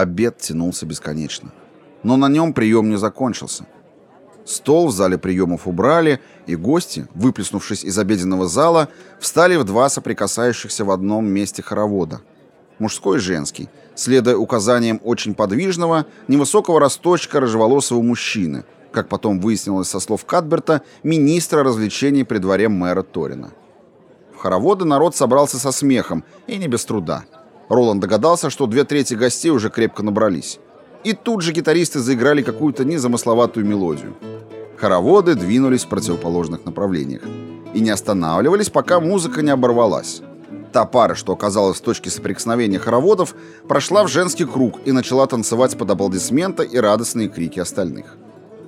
Обед тянулся бесконечно. Но на нем прием не закончился. Стол в зале приемов убрали, и гости, выплеснувшись из обеденного зала, встали в два соприкасающихся в одном месте хоровода. Мужской и женский, следуя указаниям очень подвижного, невысокого росточка рыжеволосого мужчины, как потом выяснилось со слов Кадберта, министра развлечений при дворе мэра Торина. В хороводы народ собрался со смехом, и не без труда. Роланд догадался, что две трети гостей уже крепко набрались. И тут же гитаристы заиграли какую-то незамысловатую мелодию. Хороводы двинулись в противоположных направлениях. И не останавливались, пока музыка не оборвалась. Та пара, что оказалась в точке соприкосновения хороводов, прошла в женский круг и начала танцевать под аплодисменты и радостные крики остальных.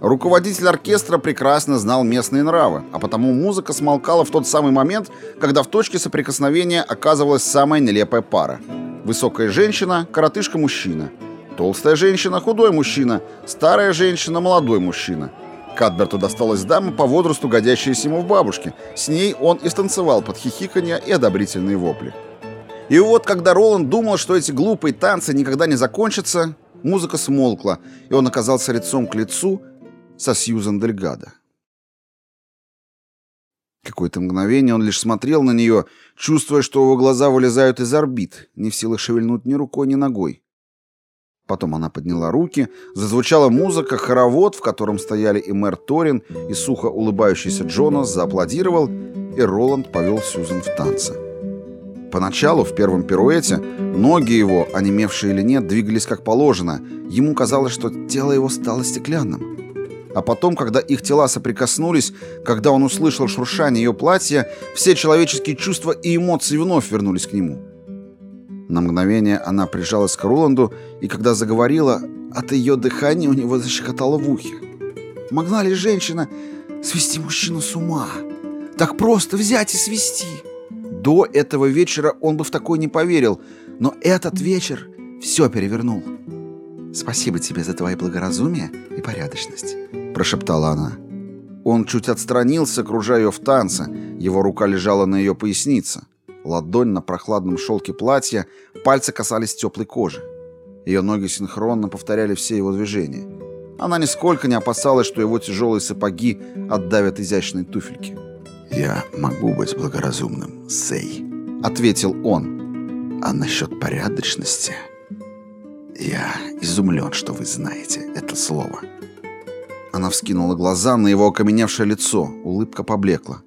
Руководитель оркестра прекрасно знал местные нравы, а потому музыка смолкала в тот самый момент, когда в точке соприкосновения оказывалась самая нелепая пара. Высокая женщина, коротышка-мужчина. Толстая женщина, худой мужчина. Старая женщина, молодой мужчина. Кадберту досталась дама по возрасту, годящаяся ему в бабушке. С ней он и станцевал под хихиканье и одобрительные вопли. И вот, когда Роланд думал, что эти глупые танцы никогда не закончатся, музыка смолкла, и он оказался лицом к лицу со Сьюзан Дельгадо. Какое-то мгновение он лишь смотрел на нее, чувствуя, что его глаза вылезают из орбит, не в силах шевельнуть ни рукой, ни ногой. Потом она подняла руки, зазвучала музыка, хоровод, в котором стояли и мэр Торин, и сухо улыбающийся Джонас зааплодировал, и Роланд повел Сьюзен в танце. Поначалу, в первом пируэте, ноги его, онемевшие или нет, двигались как положено. Ему казалось, что тело его стало стеклянным. А потом, когда их тела соприкоснулись, когда он услышал шуршание ее платья, все человеческие чувства и эмоции вновь вернулись к нему. На мгновение она прижалась к Роланду, и когда заговорила, от ее дыхания у него защекотало в ухе. Могла ли женщина свести мужчину с ума? Так просто взять и свести? До этого вечера он бы в такой не поверил, но этот вечер все перевернул. «Спасибо тебе за твое благоразумие и порядочность», — прошептала она. Он чуть отстранился, кружая ее в танце. Его рука лежала на ее пояснице. Ладонь на прохладном шелке платья, пальцы касались теплой кожи. Ее ноги синхронно повторяли все его движения. Она нисколько не опасалась, что его тяжелые сапоги отдавят изящные туфельки. «Я могу быть благоразумным, Сей», — ответил он. «А насчет порядочности...» «Я изумлен, что вы знаете это слово». Она вскинула глаза на его окаменевшее лицо. Улыбка поблекла.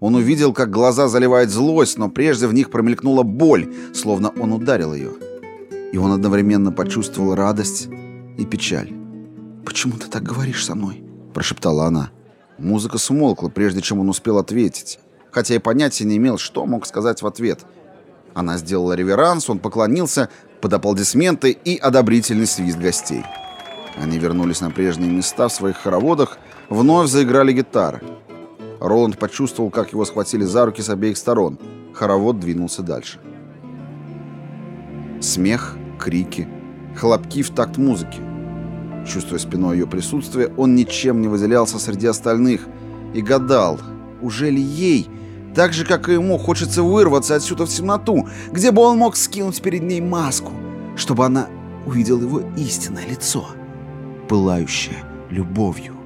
Он увидел, как глаза заливает злость, но прежде в них промелькнула боль, словно он ударил ее. И он одновременно почувствовал радость и печаль. «Почему ты так говоришь со мной?» – прошептала она. Музыка смолкла, прежде чем он успел ответить, хотя и понятия не имел, что мог сказать в ответ. Она сделала реверанс, он поклонился, под аплодисменты и одобрительный свист гостей. Они вернулись на прежние места в своих хороводах, вновь заиграли гитары. Роланд почувствовал, как его схватили за руки с обеих сторон. Хоровод двинулся дальше. Смех, крики, хлопки в такт музыки. Чувствуя спиной ее присутствие, он ничем не выделялся среди остальных и гадал, уже ли ей так же, как и ему, хочется вырваться отсюда в темноту, где бы он мог скинуть перед ней маску, чтобы она увидела его истинное лицо, пылающее любовью.